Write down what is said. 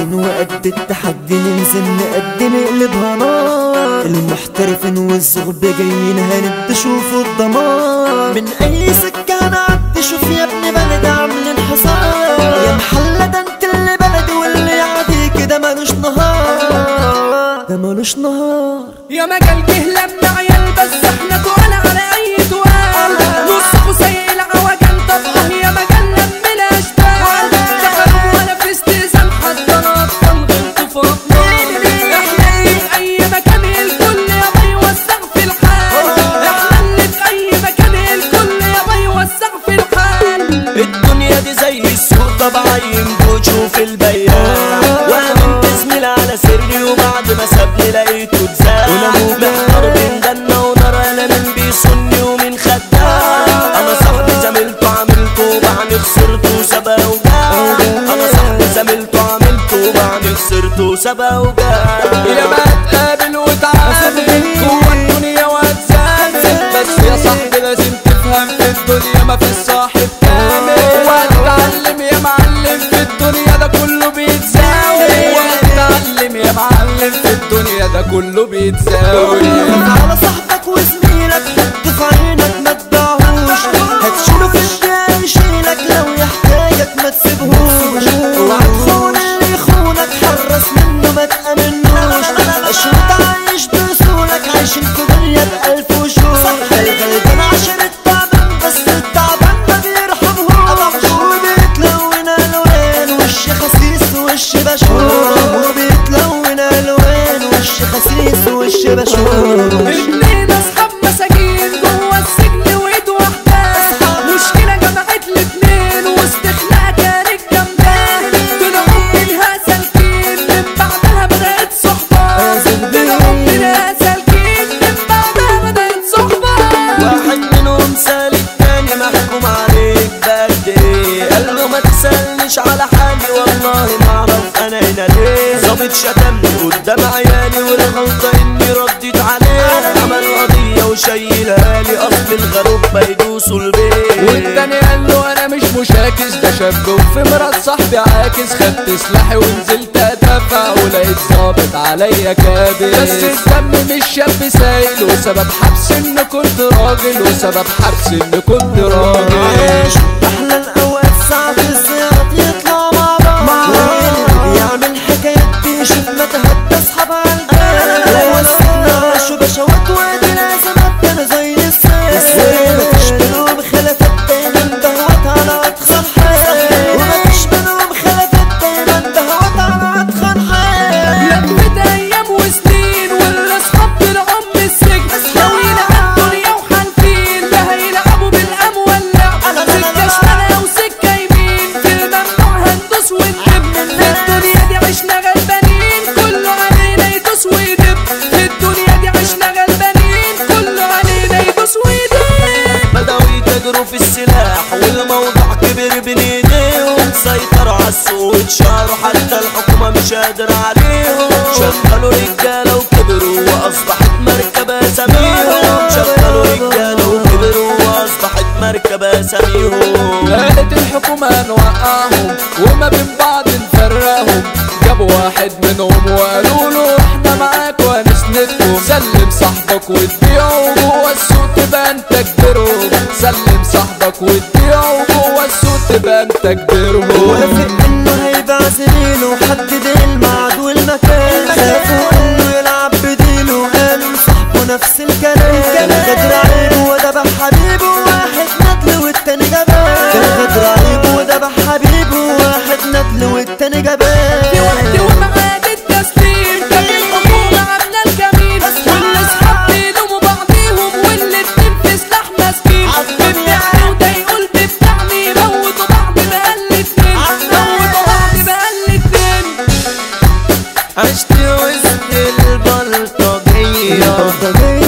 عارفين وقد التحدي ننزل نقد نقلبها نار المحترفين والزغب جايين هند شوفوا الدمار من اي سكة نعدي شوف يا ابن بلد عاملين حصار يا محلة ده انت اللي بلدي واللي يعدي كده ملوش نهار. ده ملوش نهار. يا مجال جه لما عيال بس احنا تقال على اي طبعين بشوف البيان وامن تزميل على سري وبعد ما سابني لقيته اتزاد محتار بين جنة ونار انا مين بيصني ومين خدام انا صاحبي زميلته عملته وبعني خسرته سبا وجاه انا صاحبي زميلته عملته وبعني خسرته سبا وجاه يا ما تقابل كله بيتساوي على صاحبي على حالي والله ما اعرف انا هنا ليه. ظابط شتمني قدام عيالي والغلطة اني رديت عليه. عمل قضية وشيلها لي اصل الغروب بيدوسوا البيت. والتاني قال له انا مش مشاكس ده شاب وفي مرات صاحبي عاكس. خدت سلاحي ونزلت ادافع ولقيت ظابط عليا كابس بس الدم مش شاب سايل وسبب حبس ان كنت راجل وسبب حبس ان كنت راجل. احلى واتشهروا حتى الحكومة مش قادرة عليهم. شغلوا رجالة وكبروا وأصبحت مركبة أساميهم شغلوا رجالة وكبروا وأصبحت مركبة أساميهم قالت الحكومة نوقعهم وما بين بعض نفرقهم جابوا واحد منهم وقالوا له احنا معاك وهنسندكم. سلم صاحبك وتبيعه جوه السوق تبقى انت كبيرهم. سلم صاحبك وتبيعه جوه السوق تبقى انت كبيرهم وحدد انه الميعاد والمكان. شافوا انه يلعب بديله. قالوا صاحبه نفس الكلام. كان غدر عيبه وذبح حبيبه واحد ندل والتاني جبان كان غدر عيبه وذبح حبيبه واحد ندل والتاني جبان في وقت ومعاد التسليم البلطجية